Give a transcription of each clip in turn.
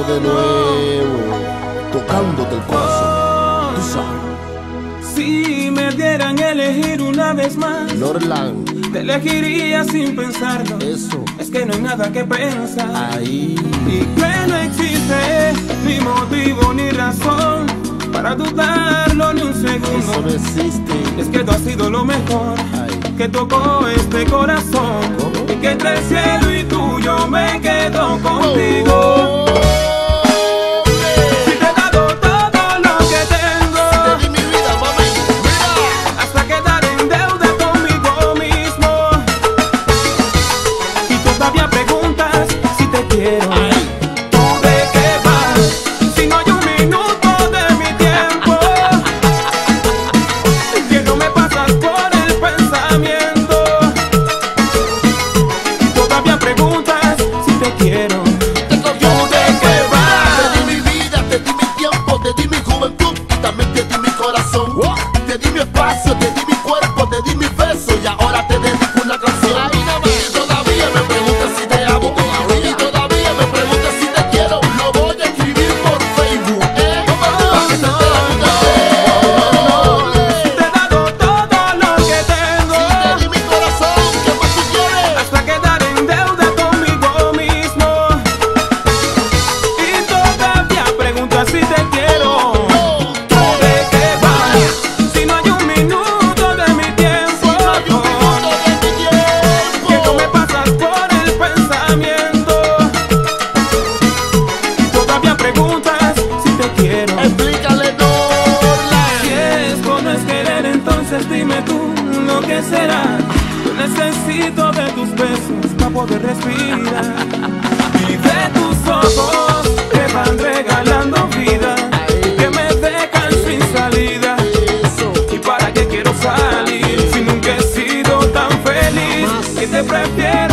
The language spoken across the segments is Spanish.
de nuevo, tocándote el corazón. Si me dieran elegir una vez más, Norland, te elegiría sin pensarlo. Eso. Es que no hay nada que pensar. Ahí. Y que no existe ni motivo ni razón para dudarlo ni un segundo. Eso no existe. Es que tú has sido lo mejor que tocó este corazón. Y que entre el cielo y tuyo me quedo contigo. Oh. Y de tus ojos te van regalando vida, que me dejan sin salida. ¿Y para qué quiero salir? Si nunca he sido tan feliz, ¿qué te prefiero?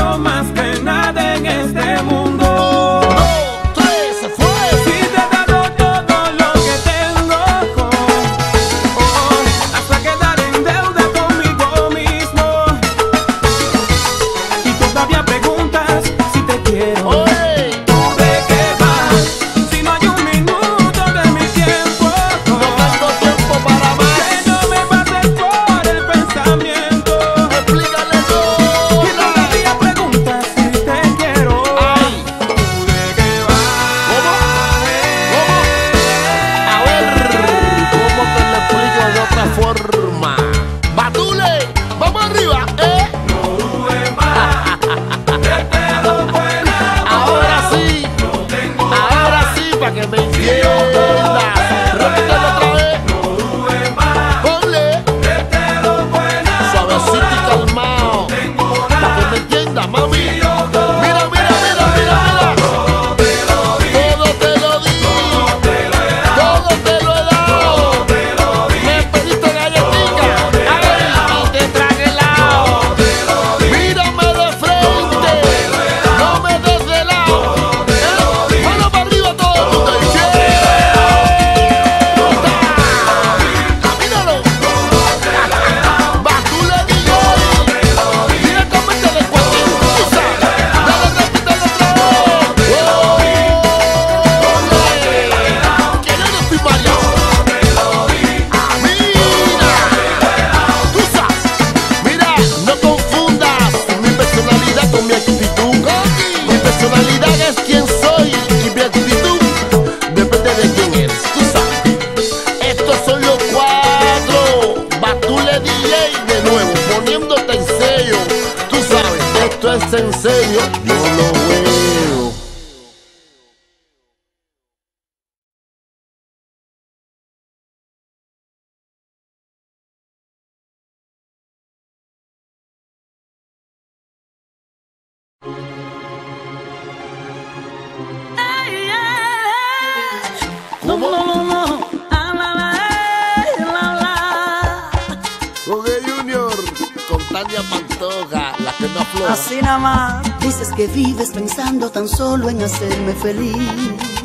Así nada más. Dices que vives pensando tan solo en hacerme feliz.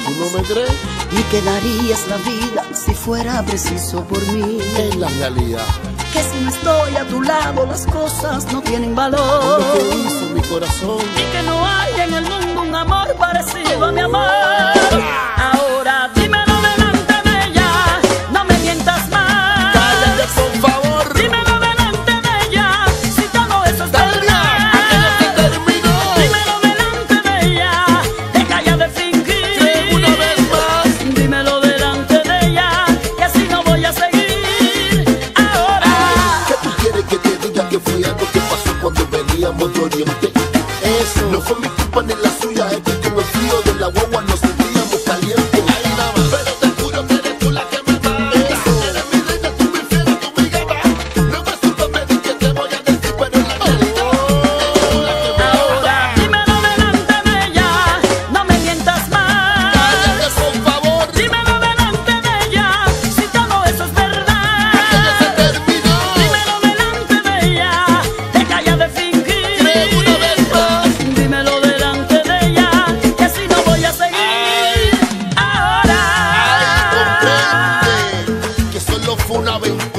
¿Tú no me crees? Y que darías la vida si fuera preciso por mí. Es la realidad. Que si no estoy a tu lado las cosas no tienen valor. Hizo mi corazón. Y que no hay en el mundo un amor parecido oh. a mi amor. Ah. uma vez.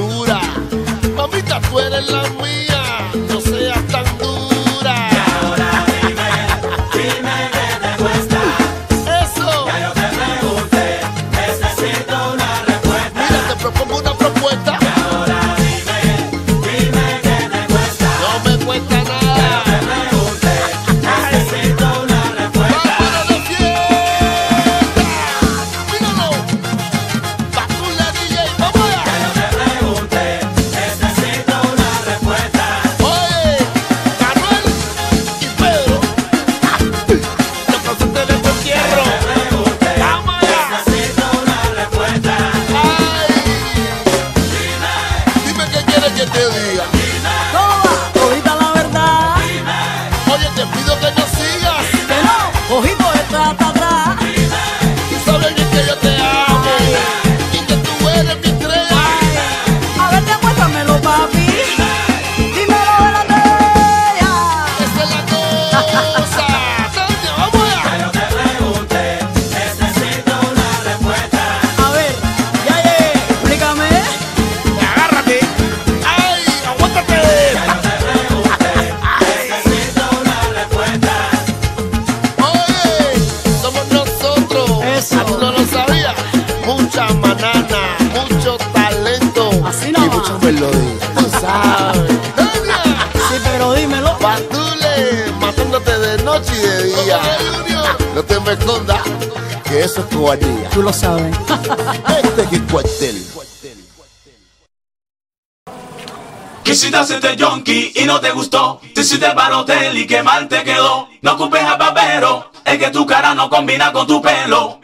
hacerte yonki y no te gustó. Te hiciste el hotel y que mal te quedó. No ocupes a papero, es que tu cara no combina con tu pelo.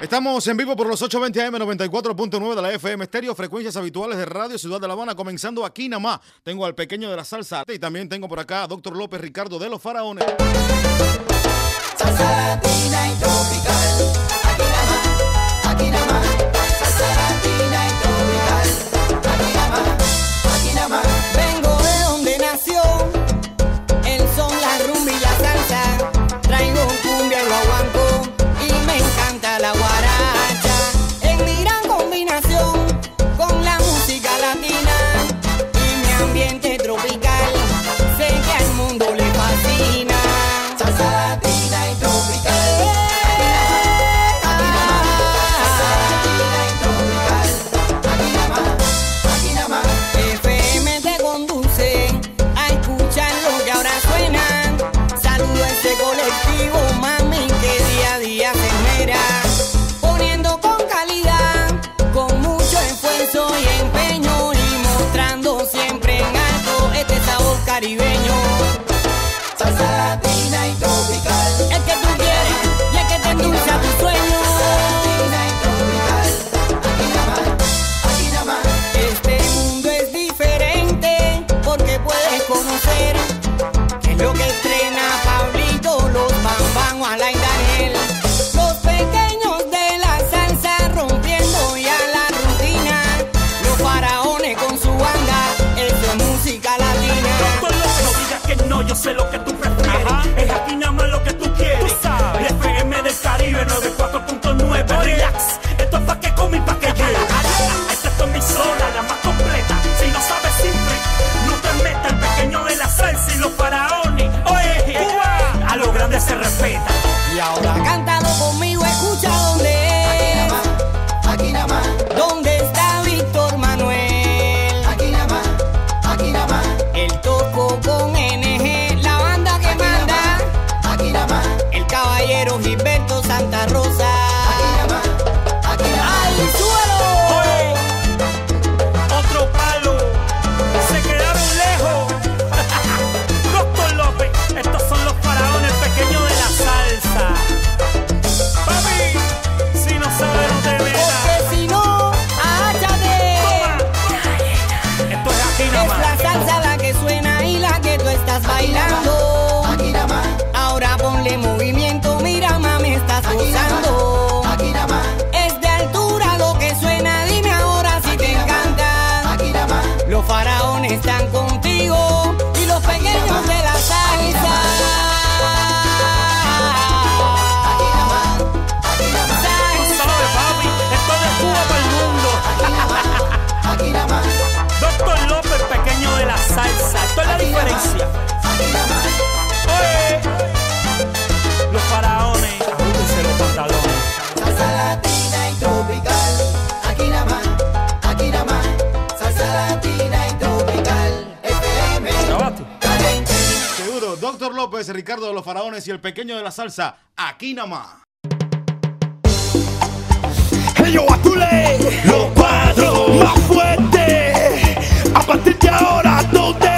Estamos en vivo por los 820 AM 94.9 de la FM Estéreo, frecuencias habituales de Radio Ciudad de La Habana, comenzando aquí nada más. Tengo al pequeño de la salsa y también tengo por acá a Doctor López Ricardo de los Faraones. Salsa tropical. López, Ricardo de los Faraones y el pequeño de la salsa, aquí nada más. Ellos Atule, los cuatro más fuertes. A partir de ahora, ¿dónde?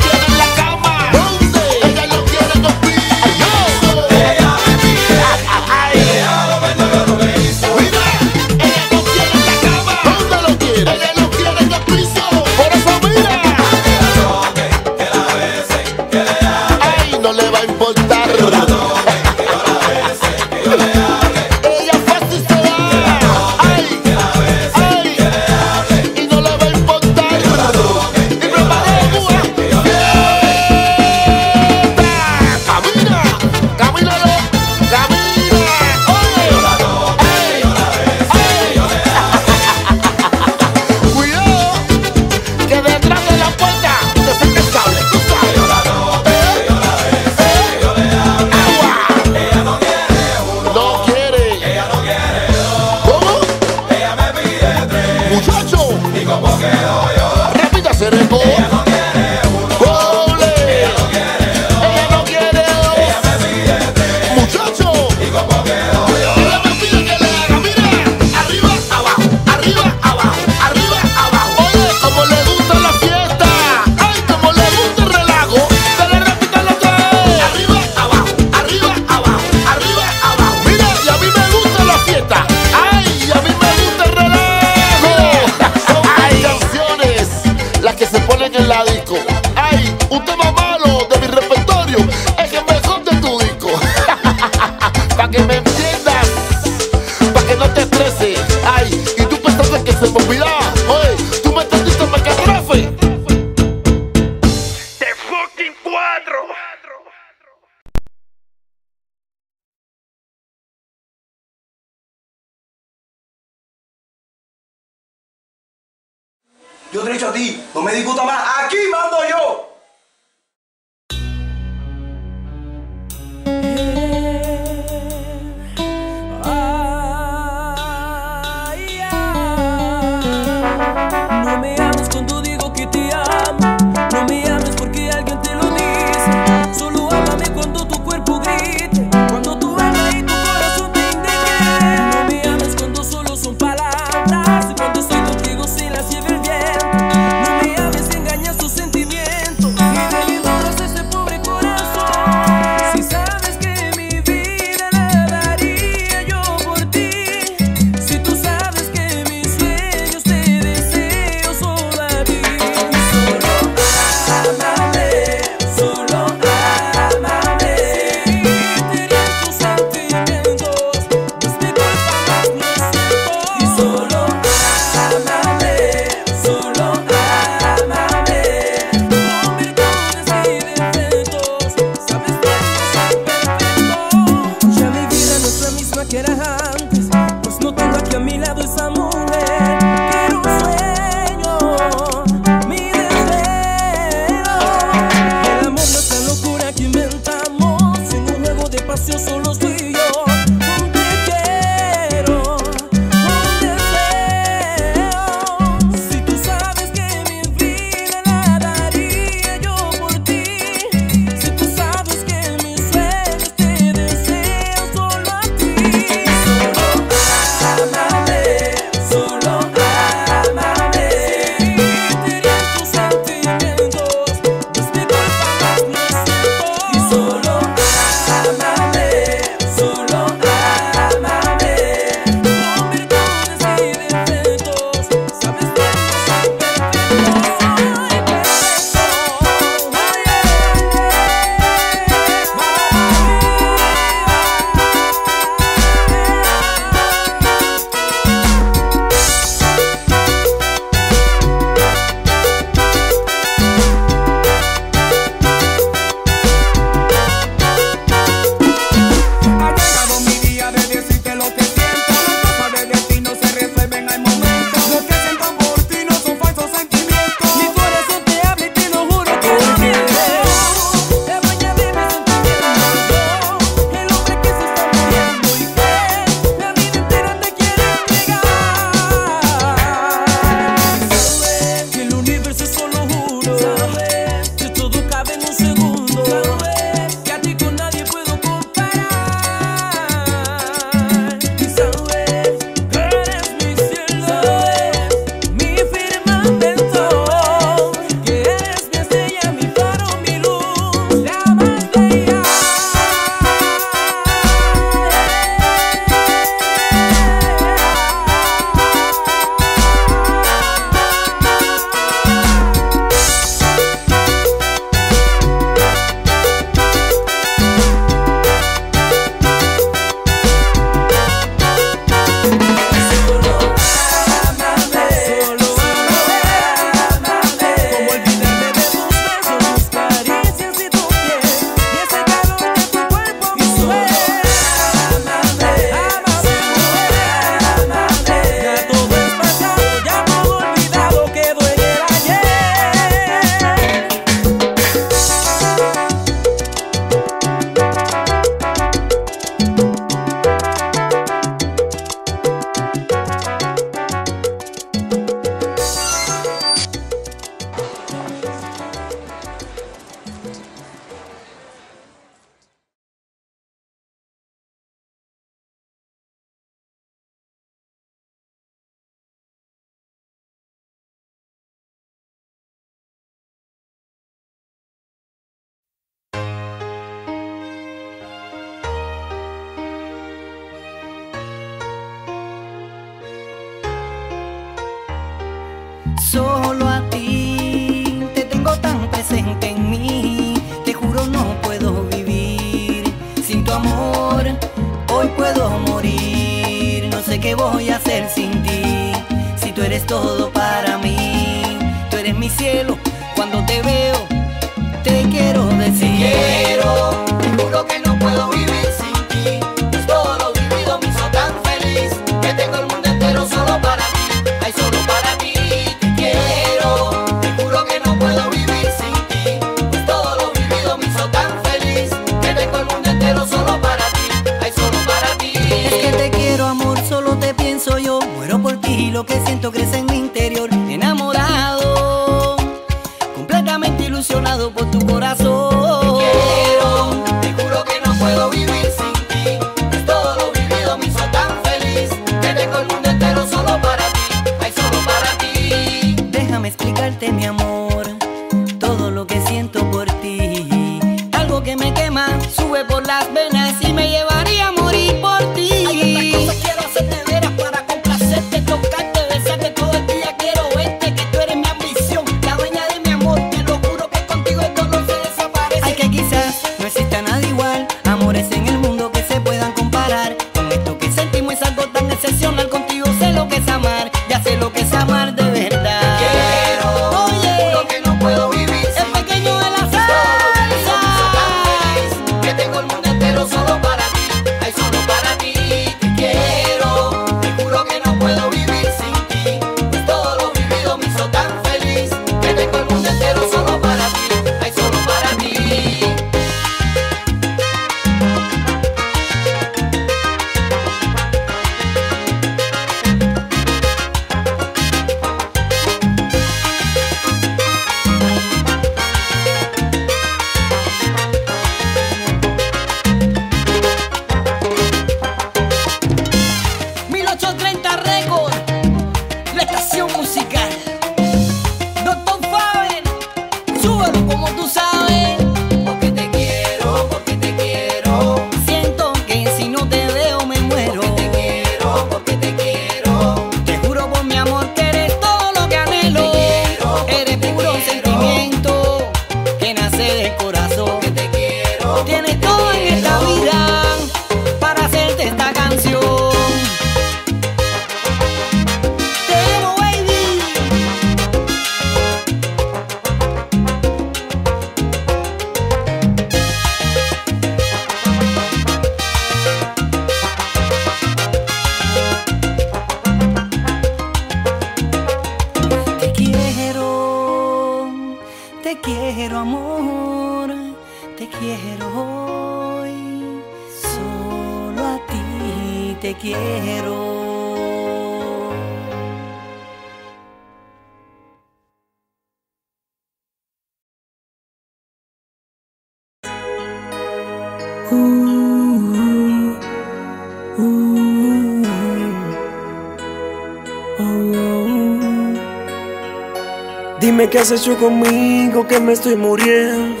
Dime qué has hecho conmigo, que me estoy muriendo.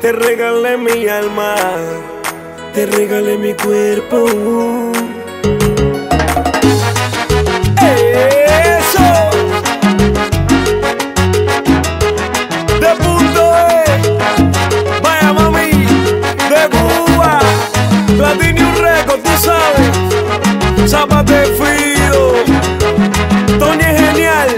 Te regalé mi alma, te regalé mi cuerpo. E. Zapate frío, Tony es genial.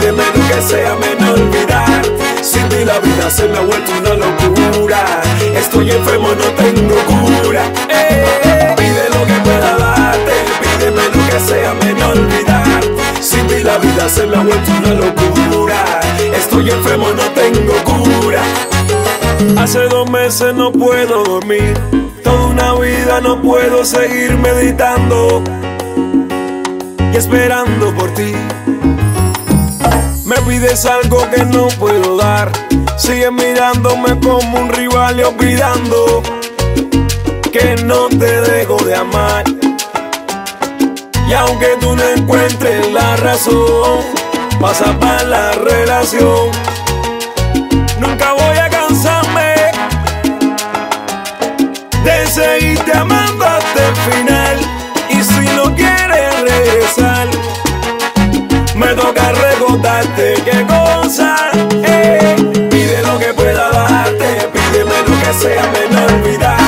Pídeme lo que sea menos olvidar. Sin ti la vida se me ha vuelto una locura. Estoy enfermo, no tengo cura. Eh, pide lo que pueda darte. Pídeme lo que sea menos olvidar. Sin ti la vida se me ha vuelto una locura. Estoy enfermo, no tengo cura. Hace dos meses no puedo dormir. Toda una vida no puedo seguir meditando y esperando por ti pides algo que no puedo dar. Sigue mirándome como un rival y olvidando que no te dejo de amar. Y aunque tú no encuentres la razón, pasa para la relación. Nunca voy a cansarme de ese Eh. Pide lo que pueda darte, pídeme lo que sea, me no olvidar.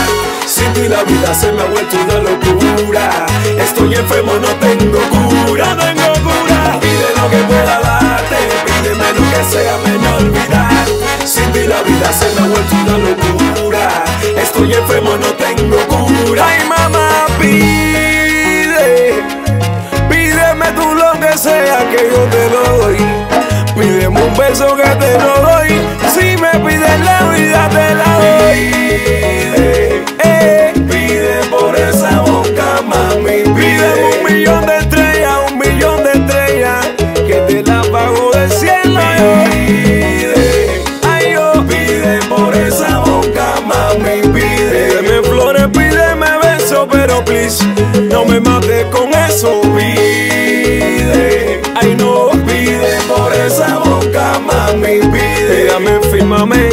Sin ti la vida se me ha vuelto una locura. Estoy enfermo, no tengo cura, no tengo cura. Pide lo que pueda darte, pídeme lo que sea, me no olvidar. Sin ti la vida se me ha vuelto una locura. Estoy enfermo, no tengo cura. Ay, mamá, pide, pídeme tú lo que sea que yo te lo doy eso que te lo doy. Si me pides la my man.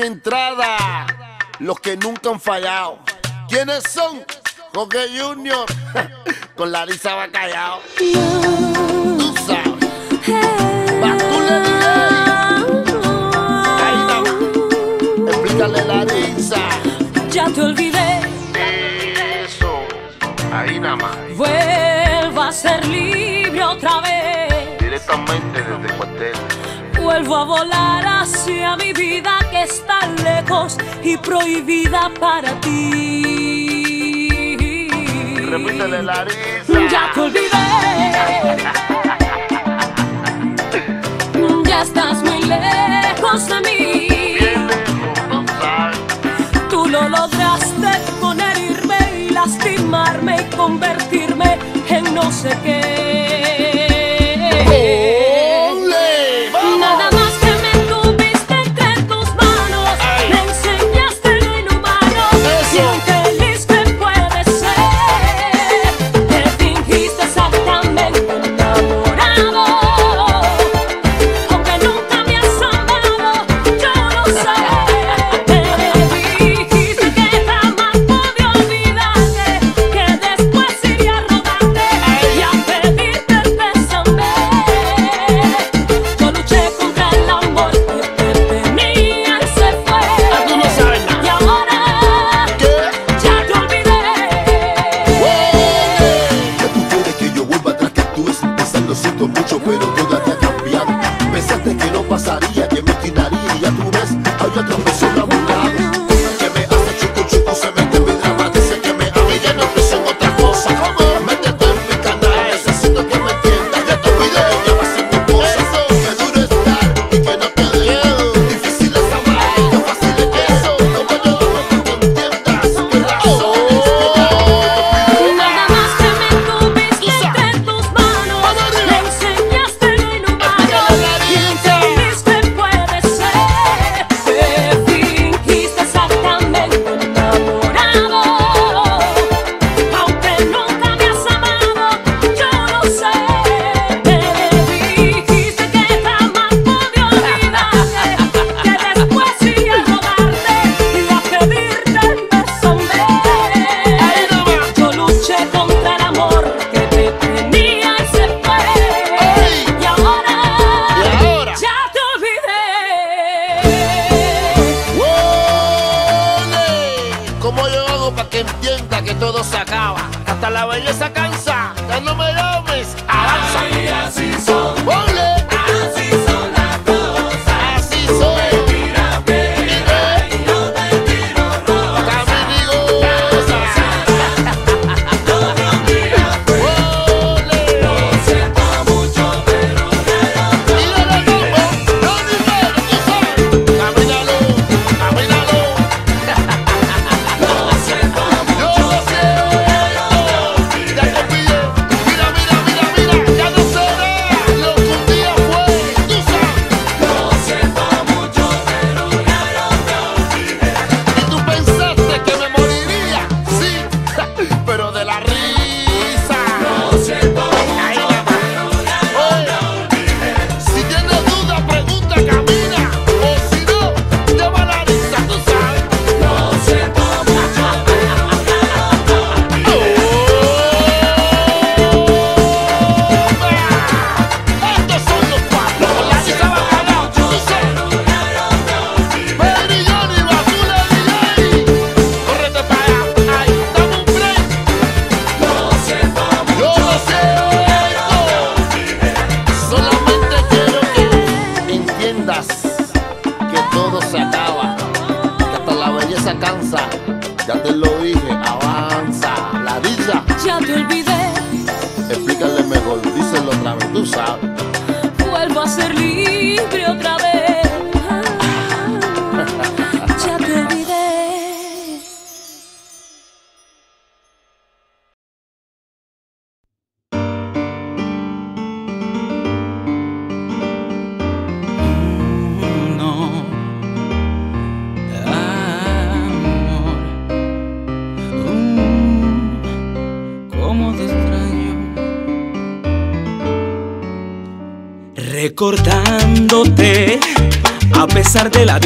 entrada los que nunca han fallado. ¿Quiénes son? Jorge Junior con Larisa Bacallao. Tú sabes. Batule Ahí está. Explícale Larisa. Ya te olvidé. Eso. Ahí nada más. Vuelvo a ser libre otra vez. Directamente desde Vuelvo a volar hacia mi vida que está lejos y prohibida para ti. Repítele. Ya te olvidé. ya estás muy lejos de mí. Tú lo lograste con herirme y lastimarme y convertirme en no sé qué.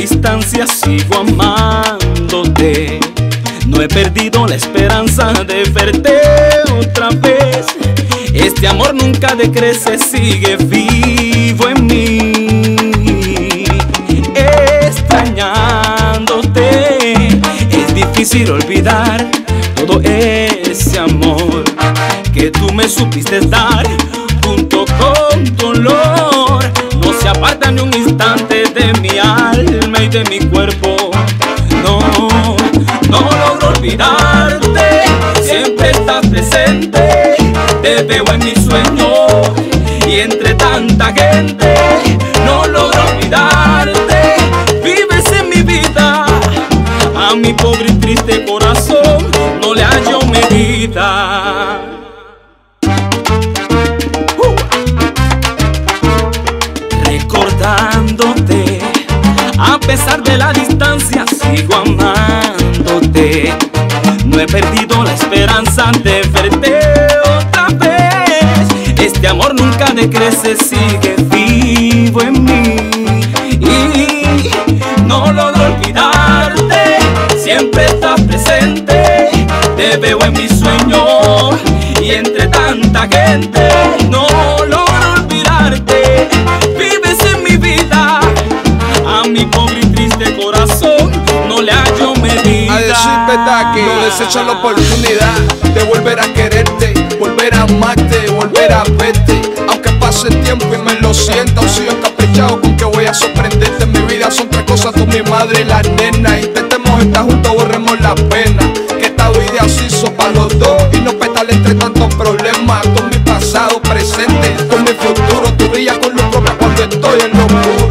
Distancia, sigo amándote. No he perdido la esperanza de verte otra vez. Este amor nunca decrece, sigue vivo en mí. Extrañándote, es difícil olvidar todo ese amor que tú me supiste dar tanta gente. No logro olvidarte, vives en mi vida. A mi pobre y triste corazón no le hallo medida. recordándote. A pesar de la distancia, sigo amándote. No he perdido la esperanza de verte decrece, sigue vivo en mí. Y no logro olvidarte, siempre estás presente. Te veo en mis sueños y entre tanta gente. No logro olvidarte, vives en mi vida. A mi pobre y triste corazón no le hallo medida. A decir verdad que no desecho la oportunidad de volver a quererte, volver a amarte, volver a verte. El tiempo y me lo sienta, o sigo encaprichado con que voy a sorprenderte. En mi vida son tres cosas, tú mi madre y la nena. Intentemos estar juntos, borremos la pena. Que esta vida hizo para los dos y no petale entre tantos problemas. Con mi pasado presente, con mi futuro, tú brillas con luz propia cuando estoy en lo oscuro.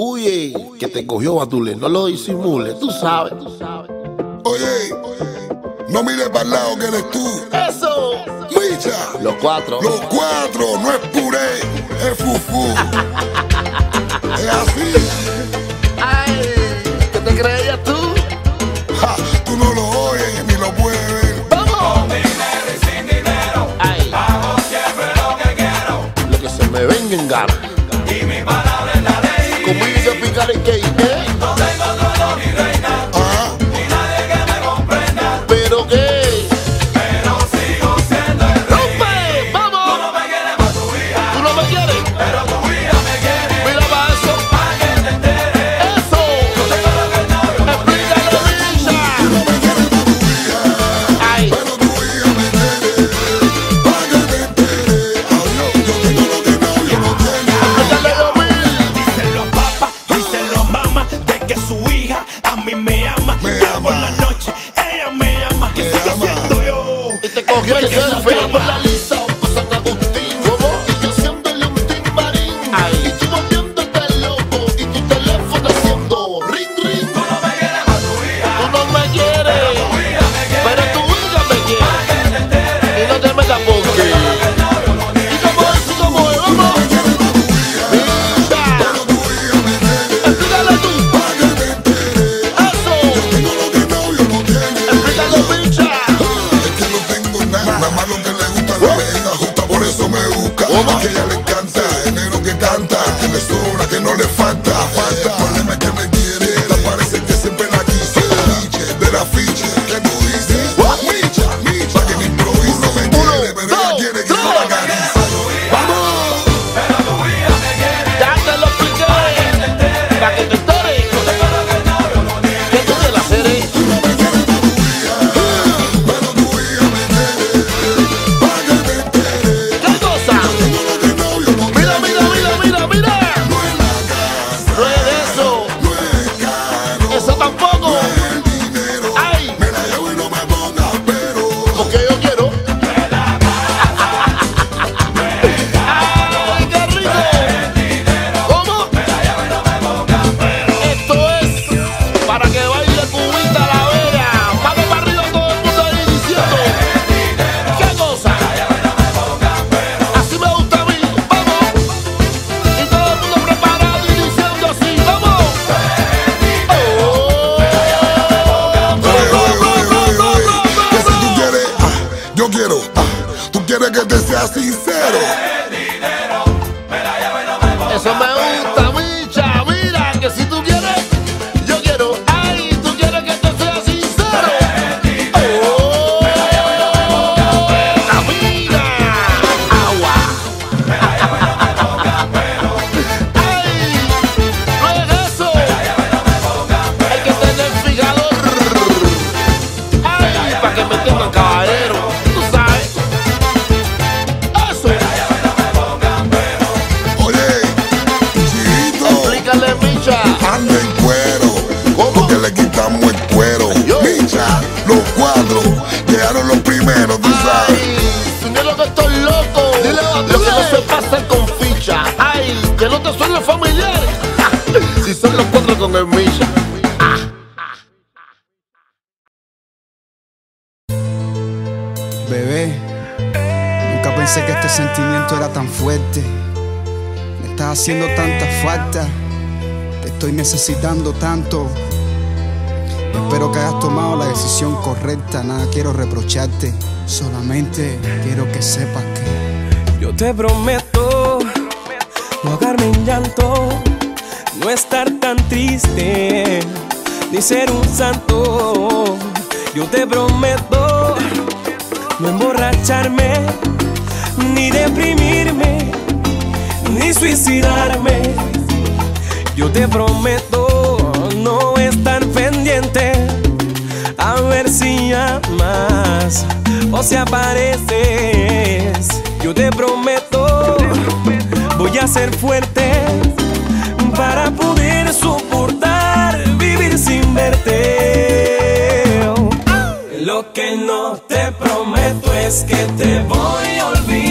Huye, que te cogió Batule, no lo disimules, tú sabes, tú sabes. Oye, no mires para el lado que eres tú. Eso. Micha. Los cuatro. Los cuatro, no es puré, es fufu. es así. Ay, ¿qué te creías tú? Tú no lo oyes ni lo puedes ver. Vamos. Con dinero y sin dinero. Ay. Hago siempre lo que quiero. Lo que se me venga en gana. necesitando tanto. Espero que hayas tomado la decisión correcta. Nada quiero reprocharte. Solamente quiero que sepas que yo te prometo no ahogarme en llanto, no estar tan triste, ni ser un santo. Yo te prometo no emborracharme, ni deprimirme, ni suicidarme. Yo te prometo a ver si amas o si apareces. Yo te prometo, voy a ser fuerte para poder soportar vivir sin verte. Lo que no te prometo es que te voy a olvidar.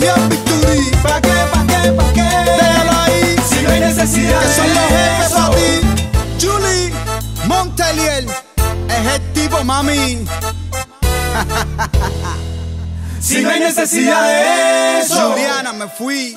cogió el bisturí. ¿Pa qué, pa qué, pa qué? Déjalo ahí, si no hay necesidad. De son los jefes para ti. Julie Montelier es el tipo, mami. si no hay necesidad de eso. Juliana, me fui.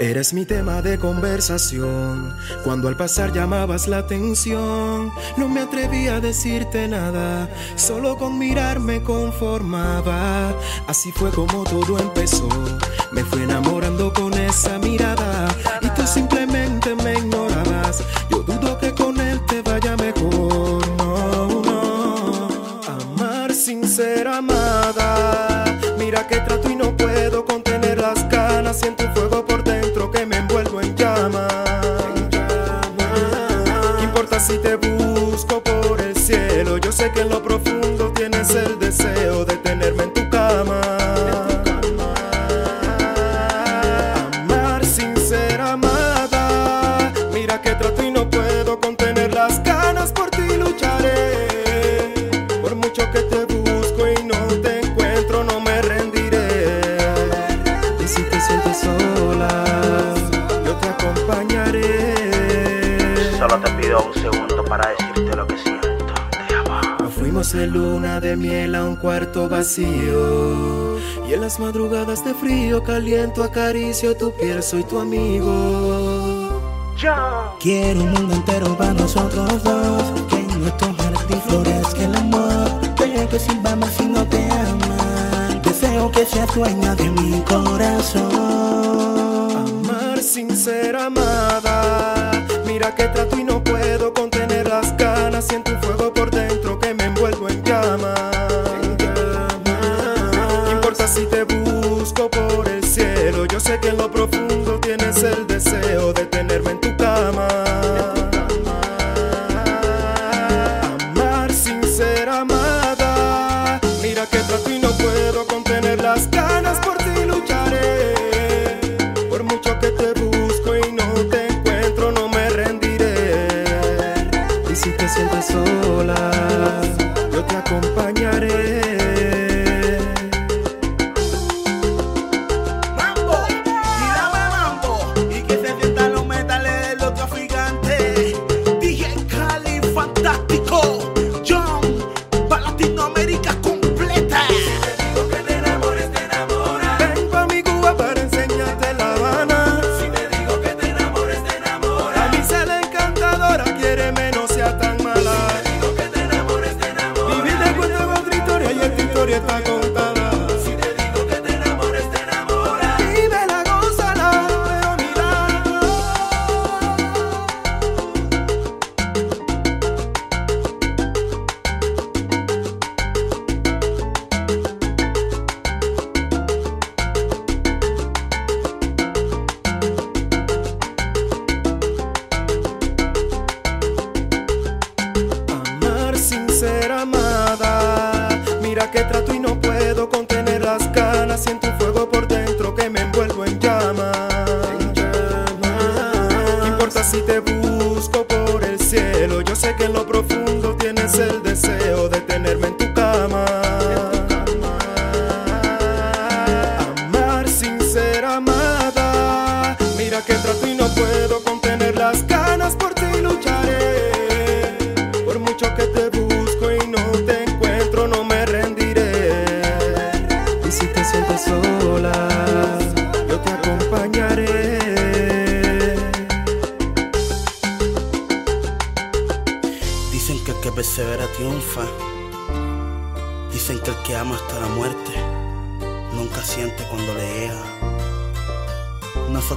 Eres mi tema de conversación. Cuando al pasar llamabas la atención, no me atrevía a decirte nada, solo con mirar me conformaba. Así fue como todo empezó. Me fui enamorando con esa mirada y tú simplemente me ignorabas. Yo dudo que con él te vaya mejor. No, no. Amar sin ser amar. sé que lo De luna de miel a un cuarto vacío. Y en las madrugadas de frío caliento acaricio tu piel, soy tu amigo. Yo. Quiero un mundo entero para nosotros dos. Que en nuestro jardín florezca el amor. Pero que sin más si no te aman. Deseo que seas dueña de mi corazón. Amar sin ser amada. Mira que trato y no puedo con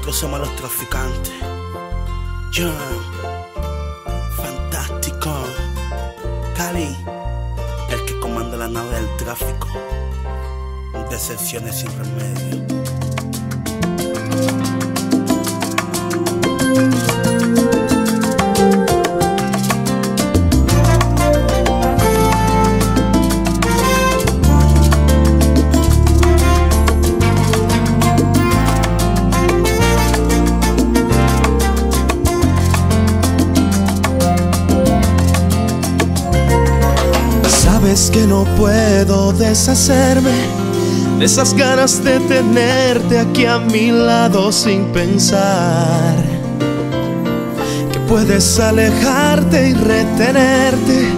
nosotros somos los traficantes. John, fantástico. Cali, el que comanda la nave del tráfico. Decepciones sin remedio. no puedo deshacerme de esas ganas de tenerte aquí a mi lado sin pensar que puedes alejarte y retenerte.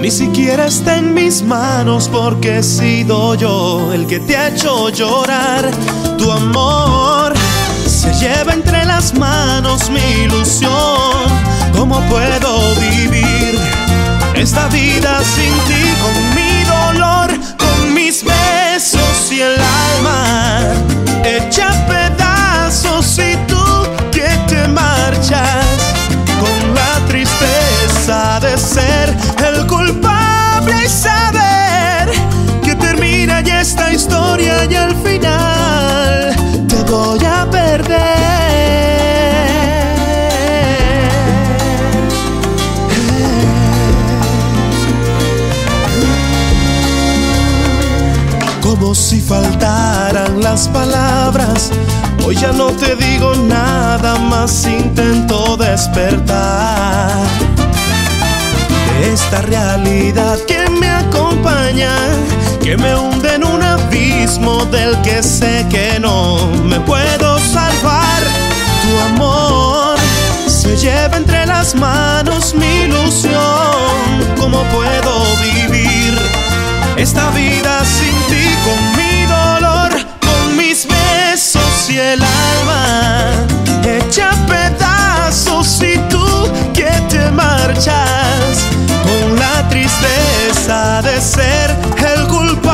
Ni siquiera está en mis manos porque he sido yo el que te ha hecho llorar. Tu amor se lleva entre las manos mi ilusión. ¿Cómo puedo vivir esta vida sin ti conmigo? Hecha pedazos y tú que te marchas con la tristeza de ser el culpable y saber que termina ya esta historia y al final te voy a perder. Como si faltaran las palabras. Hoy ya no te digo nada más, intento despertar de esta realidad que me acompaña, que me hunde en un abismo del que sé que no me puedo salvar. Tu amor se lleva entre las manos mi ilusión. ¿Cómo puedo vivir esta vida sin ti con y el alma hecha pedazos y tú que te marchas con la tristeza de ser el culpable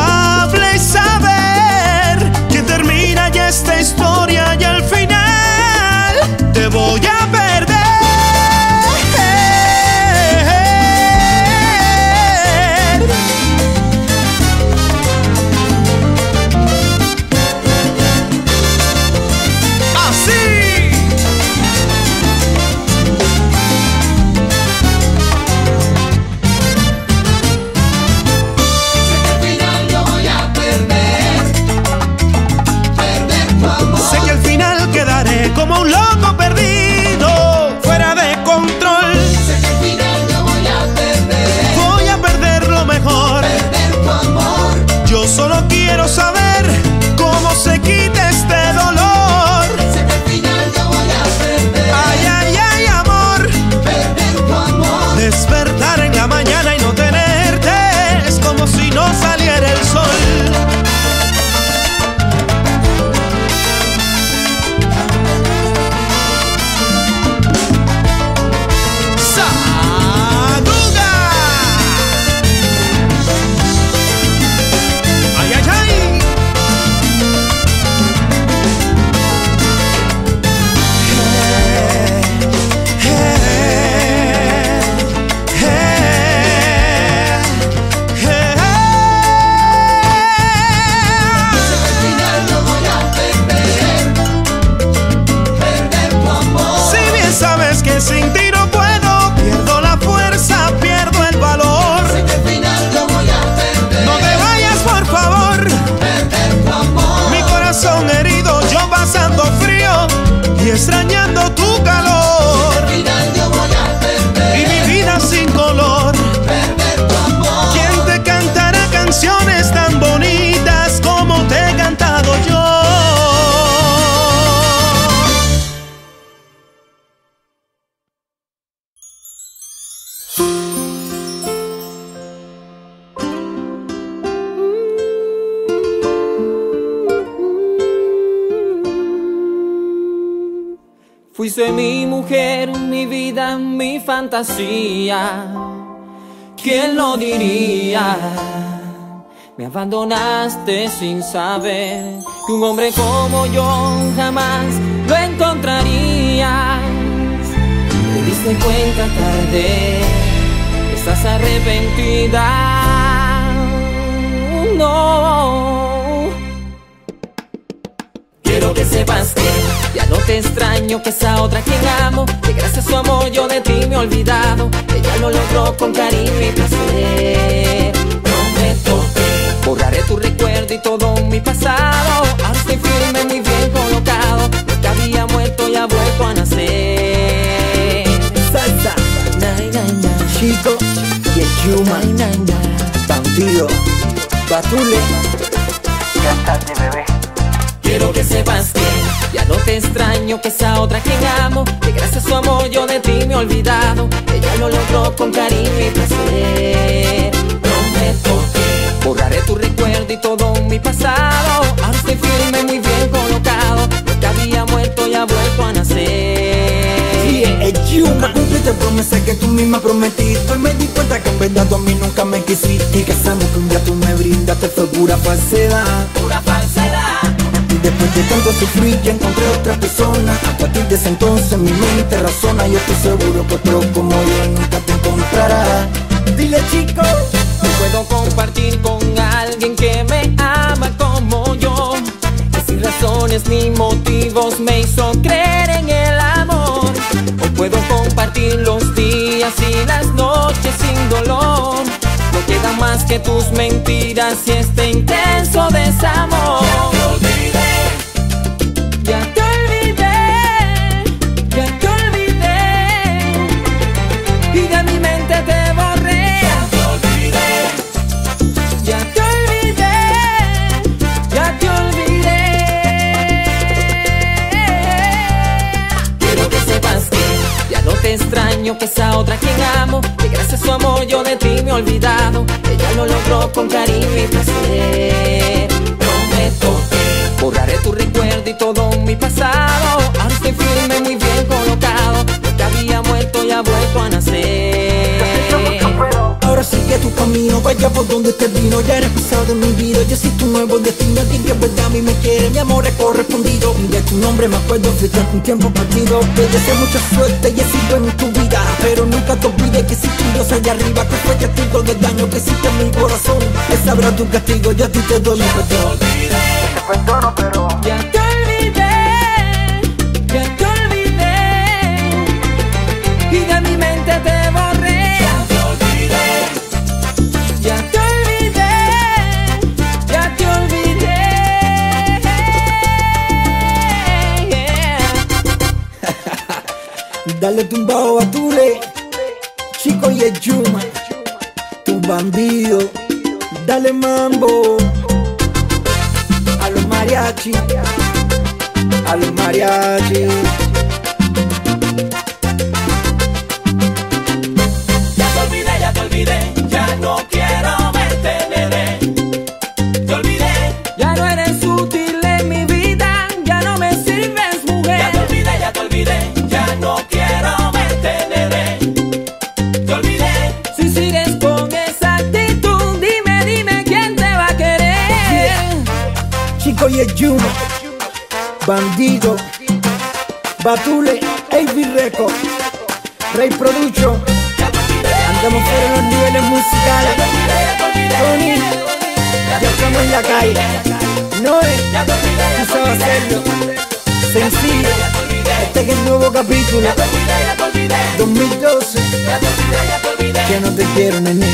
fantasía. ¿Quién lo diría? Me abandonaste sin saber que un hombre como yo jamás lo encontrarías. Te diste cuenta tarde, estás arrepentida. Te extraño que esa otra quien amo Que gracias a su amor yo de ti me he olvidado. Ella lo logró con cariño y placer. Prometo que borraré tu recuerdo y todo mi pasado. Ahora estoy firme, muy bien colocado Lo que había muerto ya ha vuelto a nacer. Salsa, na, na, na. Chico. Y el Yuma, Bandido, Batule, Quiero que sepas que ya no te extraño que esa otra quien amo Que gracias a su amor yo de ti me he olvidado Ella lo logró con cariño y placer. Prometo que borraré tu recuerdo y todo mi pasado. Ahora estoy firme, muy bien colocado Lo que había muerto ya ha vuelto a nacer. Yeah, es una cumpliste promesa que tú misma prometiste. Hoy me di cuenta que en verdad tú a mí nunca me quisiste. Y que esa que un día tú me brindaste fue pura falsedad. Pura falsedad. Y después de tanto sufrir ya encontré otra persona. A partir de ese entonces mi mente razona. Yo estoy seguro que otro como yo nunca te encontrará. Dile chico No puedo compartir con alguien que me ama como yo. Que sin razones ni motivos me hizo creer en el amor. Hoy puedo compartir los días y las noches sin dolor que tus mentiras y este intenso desamor que esa otra quien amo Que gracias a su amor yo de ti me he olvidado. Ella lo logró con cariño y placer. Prometo que borraré tu recuerdo y todo mi pasado. Ahora estoy firme, muy bien colocado. Lo que había muerto ya ha vuelto a nacer sigue tu camino, vaya por donde te vino Ya eres pasado de mi vida, yo soy tu nuevo destino. A ti verdad a mí me quiere, mi amor es correspondido. Y de tu nombre me acuerdo, fuiste un tiempo partido. Te deseo mucha suerte y he sido en tu vida. Pero nunca te olvides que existe un Dios allá arriba Que fue testigo del daño que hiciste en mi corazón. Él sabrá tu castigo, yo a ti te doy mi perdón. Te perdono pero Ya te Dale tumbao a Tule, chico y el Yuma, tu bandido. Dale mambo a los mariachi, a los mariachi. El Yuma, bandido, Batule, AB Record, Rey Production. Andamos por los niveles musicales. Tony, ya estamos en la calle. No es, tú sabes. Sencillo, este es el nuevo capítulo. 2012, que no te quiero, nene.